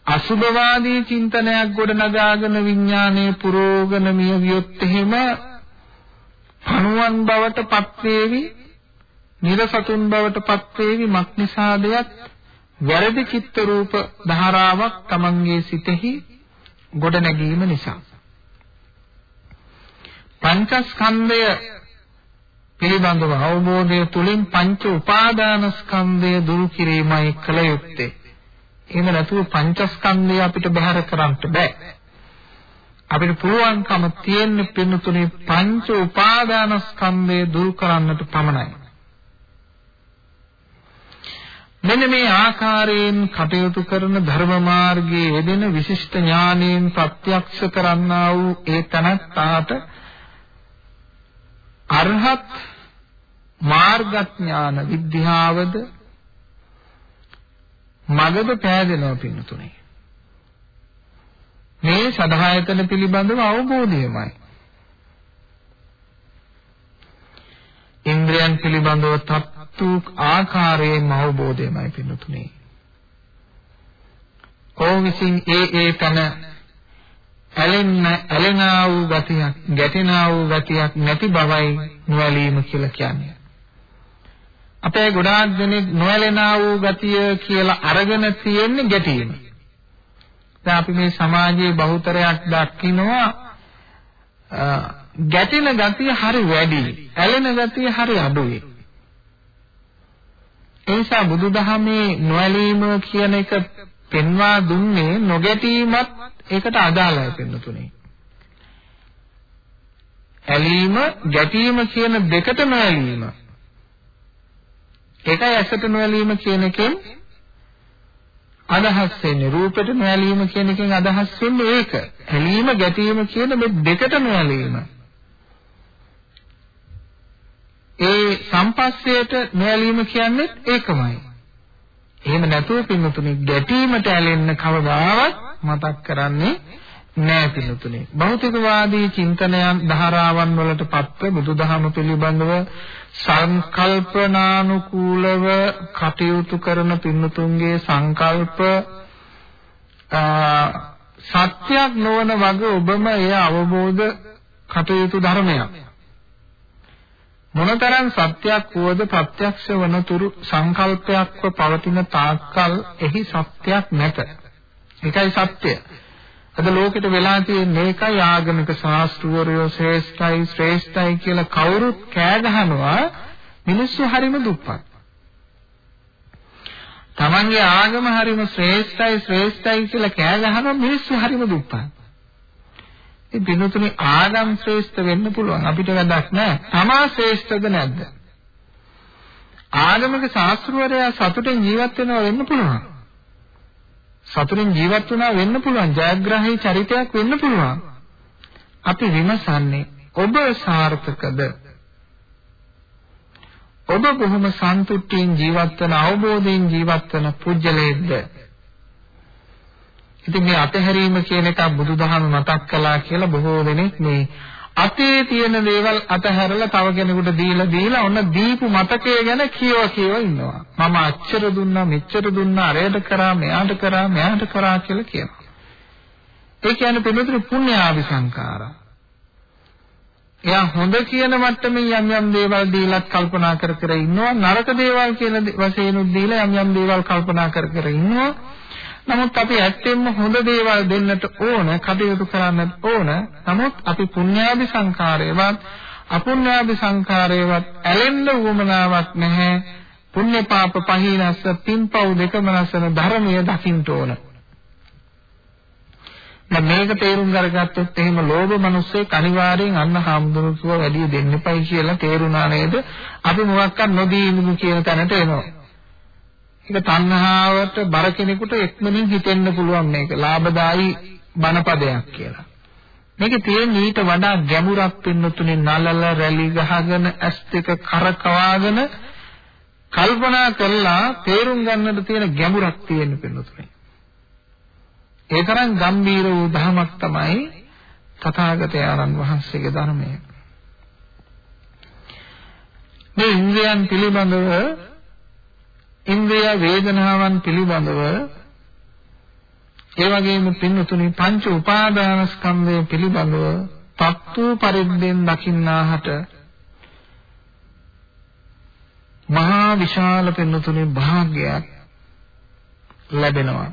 අසුභවාදී චින්තනයක් ගොඩ නගාගෙන විඥානයේ පුරෝගන මිය වියොත් එහෙම පණුවන් බවට පත්වේවි නිරසතුන් බවට පත්වේවි මක්නිසාදයක් වැරදි චිත්ත රූප ධාරාවක් Tamange සිතෙහි ගොඩ නැගීම නිසා පංචස්කන්ධය පිළිබඳව අවබෝධය තුලින් පංච උපාදානස්කන්ධය දුරු කිරීමයි කළ යුත්තේ. එහෙම නැතුව පංචස්කන්ධය අපිට බැහැර කරන්න බෑ. අපිට පුළුවන්කම තියෙන පින්තුනේ පංච උපාදානස්කන්ධය දුරු කරන්නට පමණයි. මෙන්න මේ ආකාරයෙන් කටයුතු කරන ධර්ම මාර්ගයේ යෙදෙන විශිෂ්ට ඥානයෙන් ප්‍රත්‍යක්ෂ කරන්නා වූ ඒ තනත්තාට අරහත් මාර්ගඥාන විද්‍යාවද මගද පෑදෙනවා පින්නතුනේ. මේ සදායතන පිළිබඳව අවබෝධයමයි. ඉන්ද්‍රයන් පිළිබඳව තත්තු ආකාරයෙන් අවබෝධයමයි පින්නතුනේ. කෝ විසින් ඒ ඒ තන ඇලෙන්න ඇලෙනා වූ ගතියක් ගැටෙනා වූ ගතියක් නැති බවයි නොඇලීම කියලා කියන්නේ. අපේ ගොඩාක් දෙනෙක් නොඇලෙනා වූ ගතිය කියලා අරගෙන තියෙන්නේ ගැටීම. දැන් අපි මේ සමාජයේ බහුතරයක් දකිනවා ගැටෙන ගතිය හරි වැඩි. ඇලෙන ගතිය හරි අඩුයි. ඒ නිසා බුදුදහමේ නොඇලීම කියන එක පෙන්වා දුන්නේ නොගැටීමත් ඒකට අදාළයි පෙන්වතුනේ. ඇලීම ගැටීම කියන දෙකට නොඇලීම. ඒකයි ඇසට නොඇලීම කියන එකෙන් අදහස් වෙන්නේ රූපෙට නොඇලීම කියන එකෙන් අදහස් වෙන්නේ ඒක. ඇලීම ගැටීම කියන මේ දෙකට නොඇලීම. ඒ සම්පස්සයට නොඇලීම කියන්නේ ඒකමයි. එහෙම නැතුව පින්නතුනේ ගැටීමට ඇලෙන්න කවදාවත් මතක් කරන්නේ නෑ පින්නතුනේ. භෞතිකවාදී චින්තනයන් ධාරාවන් වලට පත්ව බුදුදහම පිළිබඳව සංකල්පනානුකූලව කටයුතු කරන පින්නතුන්ගේ සංකල්ප සත්‍යයක් නොවන වගේ ඔබම එය අවබෝධ කටයුතු ධර්මයක්. මොනතරම් සත්‍යයක් වුවද ප්‍රත්‍යක්ෂ වනතුරු සංකල්පයක්ව පවතින තාක්කල් එහි සත්‍යයක් නැත. ඒකයි සත්‍යය. අද ලෝකෙට වෙලා තියෙන මේකයි ආගමික ශාස්ත්‍රවරයෝ ශ්‍රේෂ්ඨයි ශ්‍රේෂ්ඨයි කියලා කවුරුත් කෑ ගහනවා මිනිස්සු හරිම දුප්පත්. තමන්ගේ ආගම හරිම ශ්‍රේෂ්ඨයි ශ්‍රේෂ්ඨයි කියලා කෑ ගහනවා මිනිස්සු හරිම දුප්පත්. ඒ දිනුතුනි ආගම් ශ්‍රේෂ්ඨ වෙන්න පුළුවන් අපිට වැඩක් නැහැ. තමා ශ්‍රේෂ්ඨද නැද්ද? ආගමික ශාස්ත්‍රවරයා සතුටෙන් ජීවත් වෙනවා වෙන්න පුළුවන්. සතුටින් ජීවත් වුණා වෙන්න පුළුවන් ජයග්‍රාහී චරිතයක් වෙන්න පුළුවන්. අපි විමසන්නේ ඔබ සාර්ථකද? ඔබ බොහොම සන්තුෂ්ටියෙන් ජීවත් වන අවබෝධයෙන් ජීවත් වන පුජ්‍යලයේද ඉතින් මේ අතහැරීම කියන එක බුදුදහම මතක් කළා කියලා බොහෝ දෙනෙක් මේ අතේ තියෙන දේවල් අතහැරලා තව කෙනෙකුට දීලා දීලා ඔන්න දීපු මතකය ගැන කියව කියව ඉන්නවා. මම අච්චර දුන්නා මෙච්චර දුන්නා අරයට කරා මෙයාට කරා මෙයාට කරා කියලා කියනවා. ඒ කියන්නේ පිළිතුරු පුණ්‍යාවි සංඛාරා. එයා හොඳ කියන මට්ටමින් යම් යම් දේවල් දීලත් කල්පනා කර කර ඉන්නවා නරක දේවල් කියන වශයෙන් උත් දීලා යම් යම් දේවල් කල්පනා කර කර ඉන්නවා නමුත් අපි ඇත්තෙන්ම හොඳ දේවල් දෙන්නට ඕන, කටයුතු කරන්නත් ඕන. නමුත් අපි පුණ්‍යාභි සංඛාරේවත් අපුණ්‍යාභි සංඛාරේවත් ඇලෙන්න උවමනාවක් නැහැ. පුණ්‍ය පාප පහිනස්ස පින්පව් දෙකම නැසන ධර්මය දකින්න ඕන. දැන් මේක තේරුම් අරගත්තොත් එහෙම ලෝභ මිනිස්සේ අනිවාර්යෙන් අන්න හාමුදුරුවෝ වැඩි දෙන්න එපයි කියලා තේරුණා නේද? අපි මොකක්වත් නොදී ඉමු කියන තැනට එනවා. ඒක තණ්හාවට බර කෙනෙකුට එක්මනින් හිතෙන්න පුළුවන් මේක ලාභදායි බණපදයක් කියලා. මේකේ තියෙන ඊට වඩා ගැඹුරක් පින්නතුනේ නලල රැලි ගහගෙන ඇස් දෙක කරකවාගෙන කල්පනා කළා තේරුම් ගන්නට තියෙන ගැඹුරක් තියෙන පින්නතුනේ. ඒ තරම් ගම්බීර වූ ධමයක් තමයි තථාගතයන්න් වහන්සේගේ ධර්මය. මේ ඉන්ද්‍රයන් පිළිබඳව ඉන්ද්‍රිය වේදනාවන් පිළිබඳව ඒ වගේම පින්තුනි පංච උපාදානස්කන්ධය පිළිබඳව තත්ත්ව පරිද්දෙන් දකින්නාහට මහා විශාල පින්තුනි භාග්‍යයක් ලැබෙනවා.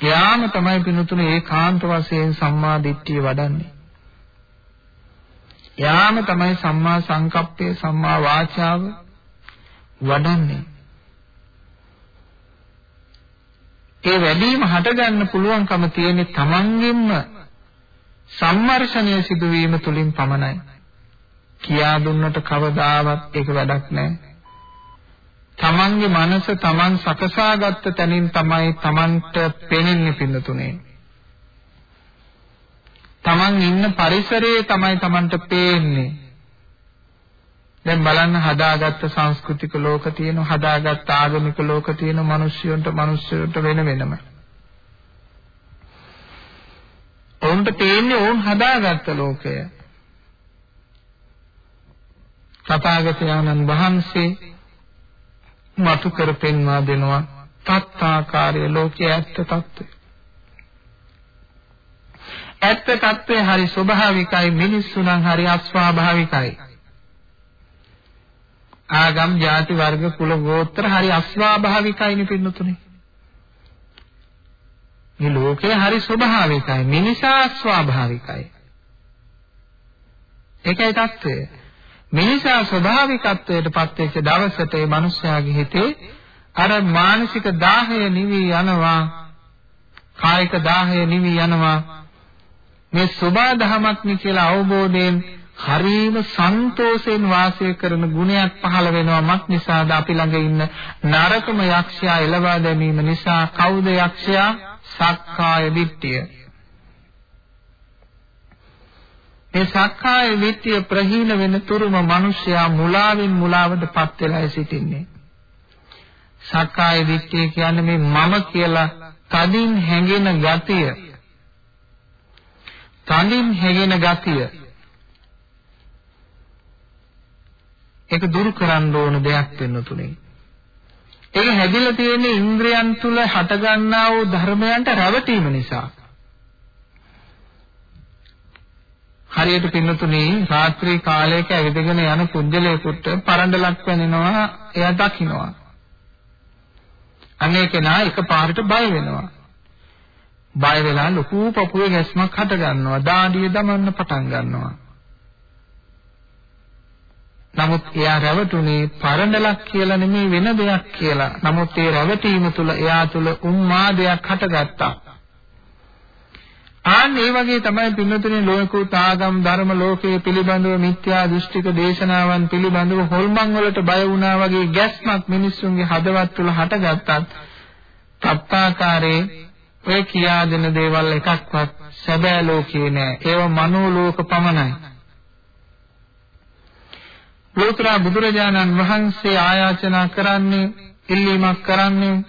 යාම තමයි පින්තුනි ඒකාන්ත වශයෙන් සම්මා දිට්ඨිය වඩන්නේ. යාම තමයි සම්මා සංකප්පය සම්මා වාචාව වඩන්නේ. ඒ වැඩිම හටගන්න පුළුවන්කම තියෙන්නේ තමන්ගෙන්ම සම්මර්ෂණය සිදුවීම තුලින් පමණයි. කියා දුන්නට කවදාවත් ඒක වැඩක් නැහැ. තමන්ගේ මනස තමන් සකසාගත්ත තැනින් තමයි තමන්ට පෙනෙන්නේ පින්නතුනේ. තමන් ඉන්න පරිසරයේ තමයි තමන්ට පේන්නේ. දැන් බලන්න හදාගත්ත සංස්කෘතික ලෝක තියෙනවා හදාගත්ත ආගමික ලෝක තියෙනවා මිනිස්සුන්ට මිනිස්සුන්ට වෙන වෙනම. ඔවුන්ට තියෙන්නේ ඔවුන් හදාගත්ත ලෝකය. තථාගත ආනන්ද වහන්සේ මතු කර පෙන්වා දෙනවා තත්තාකාරය ලෝකයේ ඇත්ත తত্ত্বය. ඇත්ත తত্ত্বය හරි ස්වභාවිකයි මිනිස්සු නම් හරි අස්වාභාවිකයි. ආගම් ಜಾති වර්ග කුල ගෝත්‍ර හරි අස්වාභාවිකයිනේ පින්නතුනේ. මේ ලෝකේ හරි ස්වභාවිකයි. මිනිසා ස්වාභාවිකයි ඒකයි தත්ත්වය මිනිසා ස්වභාවිකත්වයට පත්වෙච්ච දවසට ඒ මිනිස්යාගේ හිතේ අර මානසික දාහය නිවි යනවා. කායික දාහය නිවි යනවා. මේ සබා දහමක් නේ කියලා අවබෝධයෙන් හරීම සන්තෝෂයෙන් වාසය කරන ගුණයක් පහළ වෙනවා මක් නිසාද අපි ළඟ ඉන්න නරකම යක්ෂයා එළවා දැමීම නිසා කවුද යක්ෂයා? සක්කාය දිට්ඨිය. මේ සක්කාය දිට්ඨිය ප්‍රහීන වෙන තුරුම මිනිසයා මුලාවෙන් මුලාවටපත් වෙලා සිටින්නේ. සක්කාය දිට්ඨිය කියන්නේ මේ මම කියලා තදින් හැඟෙන ගතිය. තදින් හැඟෙන ගතිය. ඒක දුරු කරන්න ඕන දෙයක් වෙන තුනේ. ඒක හැදිලා තියෙන්නේ ඉන්ද්‍රයන් තුල හටගන්නා වූ ධර්මයන්ට රැවටීම නිසා. හරියට පින්නතුනේ රාත්‍රී කාලයක ඇවිදගෙන යන කුජලයකට පරණ්ඩලක් වෙනනවා එයා දකින්නවා. අනේක නා එකපාරට බය වෙනවා. බය වෙලා ලොකු පපුවේ ගැස්මක් හට ගන්නවා. දාඩිය දමන්න පටන් ගන්නවා. නමුත් එයා රැවටුනේ පරණලක් කියලා නෙමෙයි වෙන දෙයක් කියලා. නමුත් ඒ රැවටීම තුළ එයා තුළ උන්මාදයක් හටගත්තා. ආන් මේ වගේ තමයි පින්නතුනේ ලෝකෝත් ආගම් ධර්ම ලෝකයේ පිළිබඳව මිත්‍යා දෘෂ්ටික දේශනාවන් පිළිබඳව හොල්මන් වලට බය වුණා වගේ ගැස්මක් මිනිස්සුන්ගේ හදවත් තුළ හටගත්තත් සත්‍යාකාරේ ඔය කියා දෙන දේවල් එකක්වත් සැබෑ ලෝකේ නෑ. ඒව මනෝ ලෝක පමණයි. ලෝතර බුදුරජාණන් වහන්සේ ආයාචනා කරන්නේ ඉල්ලීමක් කරන්නේ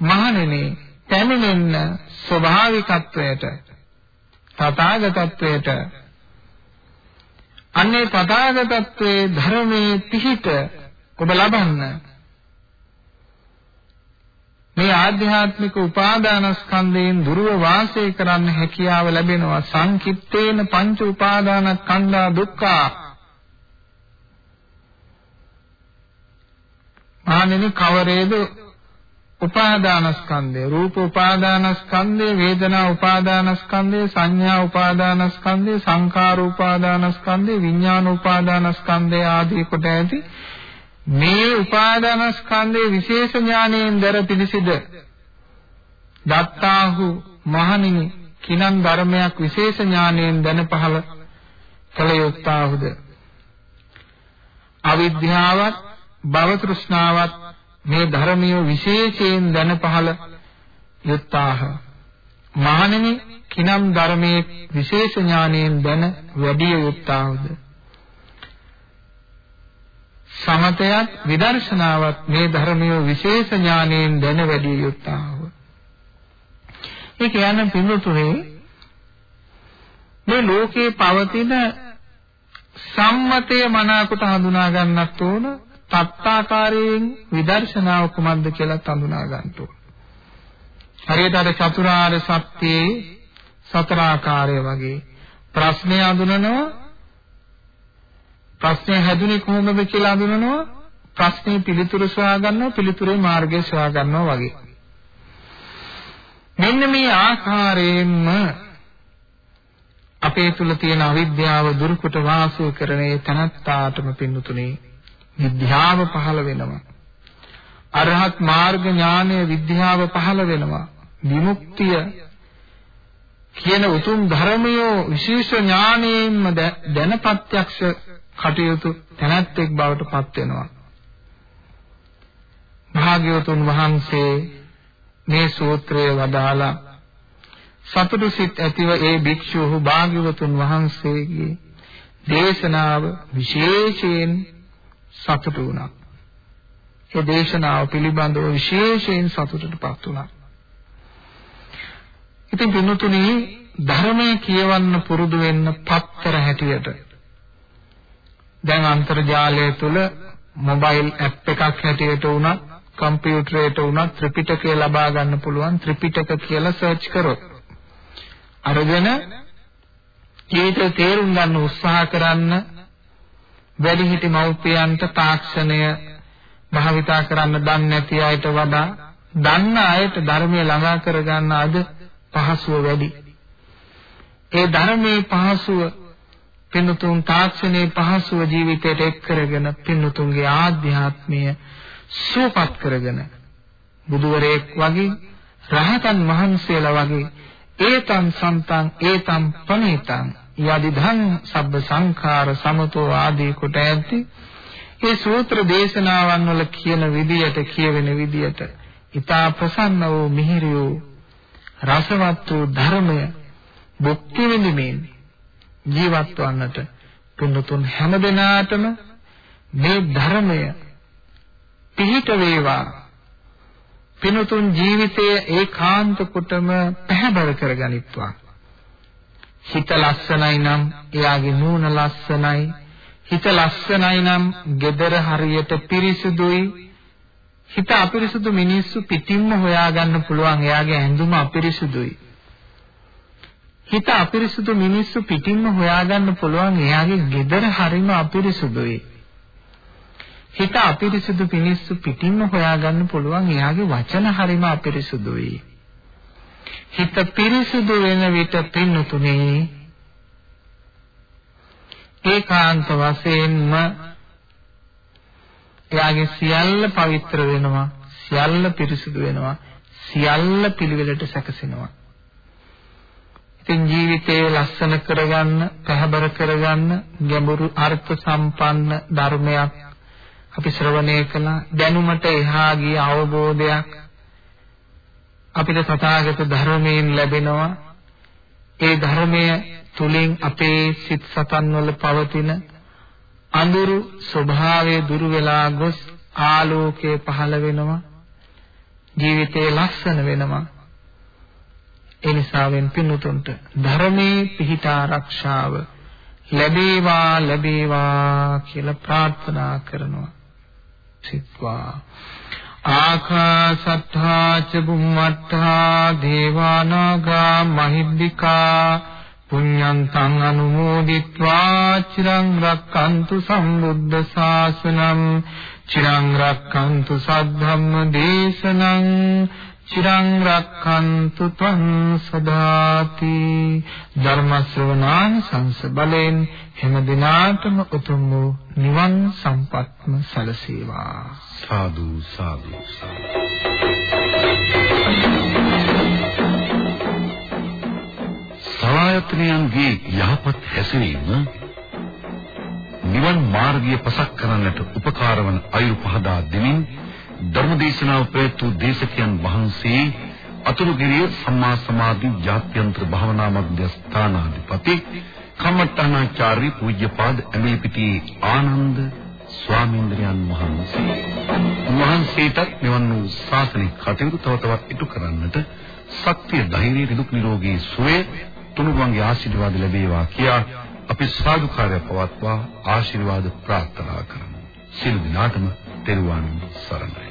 මහණෙනි පැමිණෙන්න ස්වභාවිකත්වයට තථාගතත්වයට. අන්නේ තථාගතත්වයේ ධර්මයේ පිහිට ඔබ ලබන්න. මේ ආධ්‍යාත්මික උපාදානස්කන්ධයෙන් දුරව වාසය කරන්න හැකියාව ලැබෙනවා. සංකිට්ඨේන පංච උපාදානස්කන්ධා දුක්ඛා. ආනෙනි කවරේද උපාදානස්කන්ධය? රූප උපාදානස්කන්ධය වේදනා උපාදානස්කන්ධය සංඥා උපාදානස්කන්ධය සංකාර උපාදානස්කන්ධය විඥාන උපාදානස්කන්ධය ආදී කොට ඇති මේ උපාදානස්කන්ධයේ විශේෂ ඥානයෙන් දර පිළිසිද? දත්තාහු මහණෙනි කිනම් ධර්මයක් විශේෂ ඥානයෙන් දැන පහල කළ යුත්තාහුද? අවිද්‍යාවත් භව තෘෂ්ණාවත් මේ ධර්මිය විශේෂයෙන් දැන පහල යුත්තාහ. මහණෙනි කිනම් ධර්මයේ විශේෂ ඥානයෙන් දැන වැඩි යුත්තාහුද සමතයත් විදර්ශනාවත් මේ ධර්මිය විශේෂ ඥානයෙන් දැන වැඩි යුත්තාහුව ඒ කියන්නේ පින්තුනේ මේ ලෝකේ පවතින සම්මතය මනාකොට හඳුනා ගන්නත් ඕන තත්තාකාරයෙන් විදර්ශනාව කුමක්ද කියලා හඳුනා ගන්න ඕන. හරියට අර චතුරාර්ය සත්‍යයේ සතරාකාරය වගේ ප්‍රශ්නය හඳුනනවා ප්‍රශ්නේ හැදුනේ කොහොමද කියලා හඳුනනවා ප්‍රශ්නේ පිළිතුරු සොයා ගන්නවා පිළිතුරේ මාර්ගය සොයා ගන්නවා වගේ. මෙන්න මේ ආකාරයෙන්ම අපේ තුල තියෙන අවිද්‍යාව දුරුකොට වාසය කරන ඒ තනත්තාටම පින්තුනේ විද්‍යාව පහළ වෙනවා. අරහත් මාර්ග ඥානය විද්‍යාව පහළ වෙනවා. විමුක්තිය කියන උතුම් ධර්මය විශේෂ ඥානයෙන්ම දැන ප්‍රත්‍යක්ෂ කටයුතු තැනැත්තෙක් බවට පත් වෙනවා. භාග්‍යවතුන් වහන්සේ මේ සූත්‍රය වදාලා සතුටු සිත් ඇතිව ඒ භික්ෂුව භාග්‍යවතුන් වහන්සේගේ දේශනාව විශේෂයෙන් සතුටු වුණා. ඒ දේශනාව පිළිබඳව විශේෂයෙන් සතුටටපත් වුණා. ඉතින් පින්තුණි ධර්මයේ කියවන්න පුරුදු වෙන්න පත්තර හැටියට දැන් අන්තර්ජාලය තුල මොබයිල් ඇප් එකක් හැටියට උනත් කම්පියුටරයට උනත් ත්‍රිපිටකය ලබා ගන්න පුළුවන් ත්‍රිපිටක කියලා සර්ච් කරොත් අරගෙන ජීවිතේ තේරුම් ගන්න උත්සාහ කරන්න වැඩිහිටි මව්පියන්ට තාක්ෂණය භාවිතා කරන්න දන්නේ නැති අයට වඩා දන්න අයට ධර්මය ළඟා කරගන්න අද පහසුව වැඩි. ඒ ධර්මයේ පහසුව පින්තුන් තාක්ෂණයේ පහසුව ජීවිතයට එක් කරගෙන පින්තුන්ගේ ආධ්‍යාත්මය සුවපත් කරගෙන බුදුවරයෙක් වගේ රහතන් වහන්සේලා වගේ ඒතං සන්තං ඒතං පනේතං යදිධං සබ්බ සංඛාර සමතෝ ආදී කොට ඇති. ඒ සූත්‍ර දේශනාවන් වල කියන විදියට කියවෙන විදියට ඊතා ප්‍රසන්න වූ මිහිරි වූ රසවත් වූ ධර්මය භුක්ති විඳිමින් ජීවත් වන්නට පින්තුන් හැම දිනාටම මේ ධර්මය පිහිට වේවා. පින්තුන් ජීවිතයේ ඒකාන්ත කොටම පැහැබර කරගනිත්වා. හිත ලස්සනයි නම් එයාගේ නූන ලස්සනයි. හිත ලස්සනයි නම් gedara හරියට පිරිසුදුයි. හිත අපිරිසුදු මිනිස්සු පිටින්ම හොයාගන්න පුළුවන්. එයාගේ ඇඳුම අපිරිසුදුයි. හිත අපිරිසුදු මිනිස්සු පිටින්ම හොයාගන්න පුළුවන්. එයාගේ gedara හරිම අපිරිසුදුයි. හිත අපිරිසුදු මිනිස්සු පිටින්ම හොයාගන්න පුළුවන්. එයාගේ වචන හරිම අපිරිසුදුයි. හිත පිරිසුදු වෙන විට පින්නතුනේ. ඒකාන්ත වශයෙන්ම එයාගේ සියල්ල පවිත්‍ර වෙනවා සියල්ල පිරිසුදු වෙනවා සියල්ල පිළිවෙලට සැකසෙනවා. ඉතින් ජීවිතේ ලස්සන කරගන්න පැහැබර කරගන්න ගැඹුරු අර්ථ සම්පන්න ධර්මයක් අපි ශ්‍රවණය කළා. දැනුමට එහා ගිය අවබෝධයක් අපිට තථාගත ධර්මයෙන් ලැබෙනවා. ඒ ධර්මය තුලින් අපේ සිත් සතන් වල පවතින අඳුරු ස්වභාවය දුරු වෙලා ගොස් ආලෝකය පහළ වෙනවා. ජීවිතේ ලස්සන වෙනවා. ඒ නිසාවෙන් පින්තුන්ට ධර්මයේ පිහිට ආරක්ෂාව ලැබේවා ලැබේවා කියලා ප්‍රාර්ථනා කරනවා. සිත්වා. ආකාසත්තා ච බුම්මත්තා දේවානාගා මහිද්దికා පුඤ්ඤන්තං අනුමෝදිත්වා චිරං රක්칸තු සම්බුද්ධ ශාසනං චිරං රක්칸තු සද්ධම්ම දේශනං චිරං රක්칸තු ත්වං සදාති ධර්ම ශ්‍රවණාං සංස බලෙන් හැම දිනාටම උතුම් වූ නිවන් සම්පත්ම සැලසේවා. සාදු සාදු. සලායතනයන්ගේ යහපත් හැසිරීම නිවන් මාර්ගය පසක් කරන්නට උපකාර වන අයුරු පහදා දෙමින් ධර්මදේශනාව ප්‍රේතු දේශකයන් වහන්සේ අතුරුගිරිය සම්මා සමාධි ජාත්‍යන්තර භාවනා මධ්‍යස්ථානාධිපති කම්මඨානාචාර්ය පූජ්‍යපාද ඇමෙලිපිටි ආනන්ද ස්වාමීන්ද්‍රයන් වහන්සේ. වහන්සේටත් මෙවන් වූ ශාසනික කටයුතු තව තවත් ඉටු කරන්නට ශක්තිය ධෛර්යය නිදුක් නිරෝගී සුවය තුනුරුවන්ගේ ආශිර්වාද ලැබේවා කියා අපි සාදුකාරය පවත්වා ආශිර්වාද ප්‍රාර්ථනා කරමු. සියලු දිනාටම තෙරුවන් සරණයි.